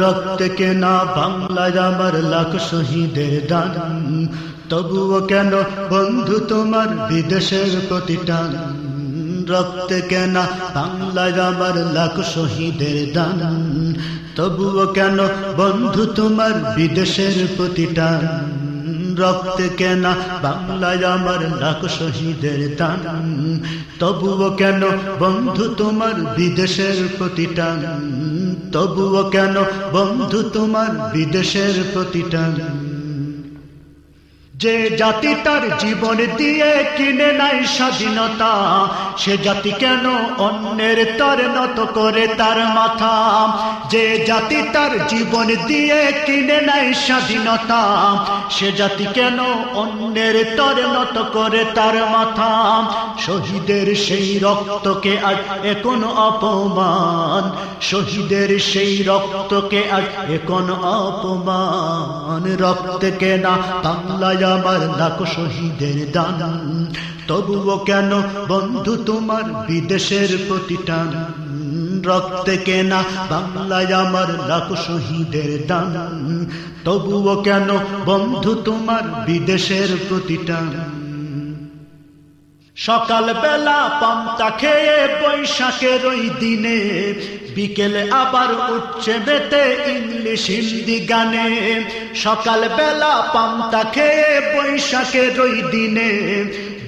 রক্ত কেনা বাংলায় আমার লাখ শহীদের দান। তবুও কেন বন্ধু তোমার বিদেশের প্রতিটান রক্ত কেনা বাংলায় আমার লাখ শহীদের দান। তবুও কেন বন্ধু তোমার বিদেশের প্রতিটান রক্ত কেনা বাংলায় আমার লাখ শহীদের দান। তবুও কেন বন্ধু তোমার বিদেশের প্রতিটান তবুও কেন বন্ধু তোমার বিদেশের প্রতিটান যে জাতি তার জীবন দিয়ে কিনে নাই স্বাধীনতা, সে জাতি কেন অন্যের তর নত করে তার মাথা? যে জাতি তার জীবন দিয়ে কিনে নাই স্বাধীনতা, সে জাতি কেন অন্যের তর নত করে তার মাথা? শহীদের সেই রক্তকে আজ এখন অপমান, শহীদের সেই রক্তকে আজ এখন অপমান। রক্ত কেনা বাংলায় আমার লাখো শহীদের দান। তবুও কেন বন্ধু তোমার বিদেশের প্রতিটান রক্তে কেনা বাংলায় আমার লাখো শহীদের দান। তবুও কেন বন্ধু তোমার বিদেশের প্রতিটান সকাল বেলা পান্তা খেয়ে বৈশাখের ওই দিনে, বিকেলে আবার উঠছে বেতে ইংলিশ, হিন্দি গানে। সকাল বেলা পান্তা খেয়ে বৈশাখের ওই দিনে,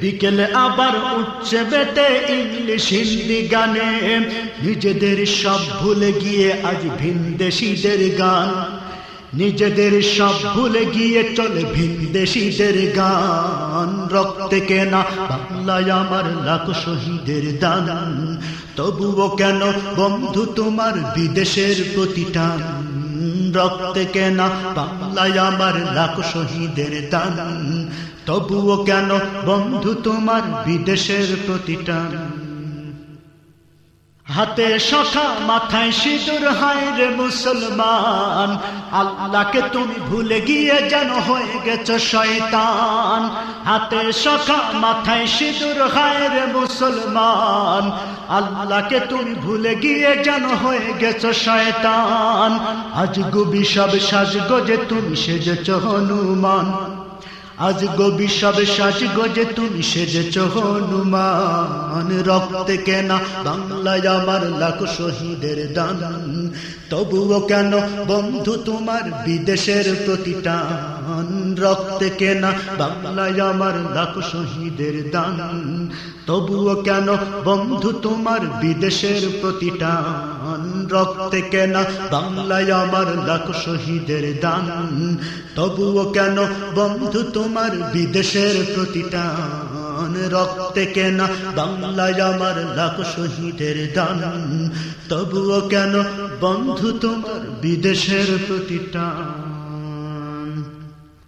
বিকেলে আবার উঠছে বেতে ইংলিশ, হিন্দি গানে। নিজেদের সব ভুলে গিয়ে আজ ভিনদেশিদের গান। নিজেদের সব ভুলে গিয়ে চলে ভিনদেশিদের গান। রক্তে কেনা বাংলায় আমার লাখ শহীদের দান। তবুও কেন বন্ধু তোমার বিদেশের প্রতিটা রক্তে কেনা বাংলায় আমার লাখ শহীদের দান। তবুও কেন বন্ধু তোমার বিদেশের প্রতিটান? হাতে সখা, মাথায় সিঁদুর, হায় রে মুসলমান। আল্লাহকে তুমি ভুলে গিয়ে যেন হয়ে গেছ শয়তান। হাতে সখা, মাথায় সিঁদুর, হায় রে মুসলমান। আল্লাহকে তুমি ভুলে গিয়ে যেন হয়ে গেছ শয়তান। আজ গুবি সব গজে তুমি সেজেছ হনুমান। আজ গবি সব সাজ গজে তুমি সেজেছ হনুমান। রক্তে কেনা বাংলায় আমার লাখ শহীদের দান। তবুও কেন বন্ধু তোমার বিদেশের প্রতিটান? রক্তে কেনা বাংলায় আমার লাখ শহীদের দান। তবুও কেন বন্ধু তোমার বিদেশের প্রতিটান? রক্তে কেনা বাংলায় আমার লাখ শহীদের দান। তবুও কেন বন্ধু তোমার বিদেশের প্রতিটান রক্তে কেনা বাংলায় আমার লাখ শহীদের দান। তবুও কেন বন্ধু তোমার বিদেশের প্রতিটান